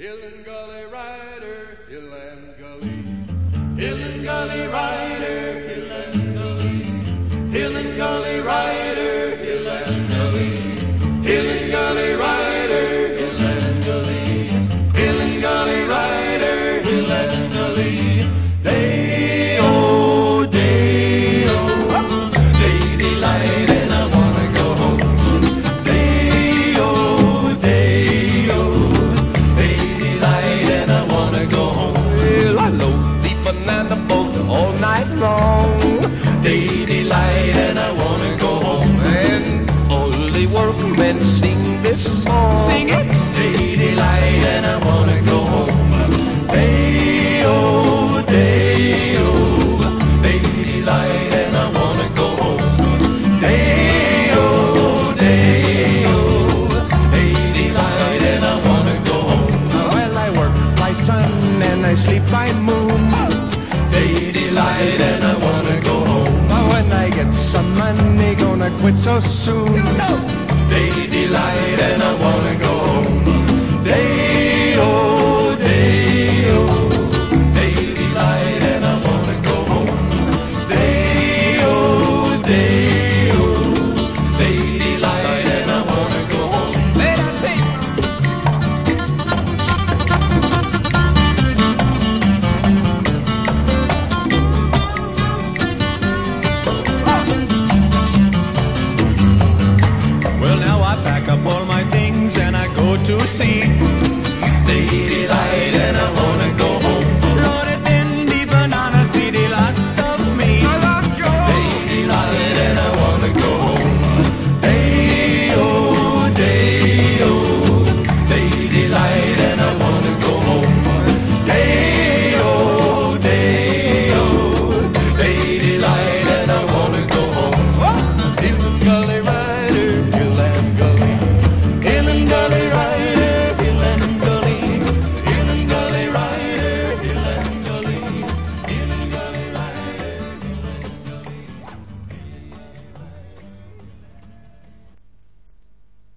Hill and Gully Rider, Hill and Gully. Hill and Gully Rider, Hill and Gully. Hill and Gully Rider, Hill and Gully. Hill and Gully Rider, Hill and Rider, Hill and Gully. long. Day, daylight, and I wanna go home and all the workmen sing. money gonna quit so soon. No. They delight and I want.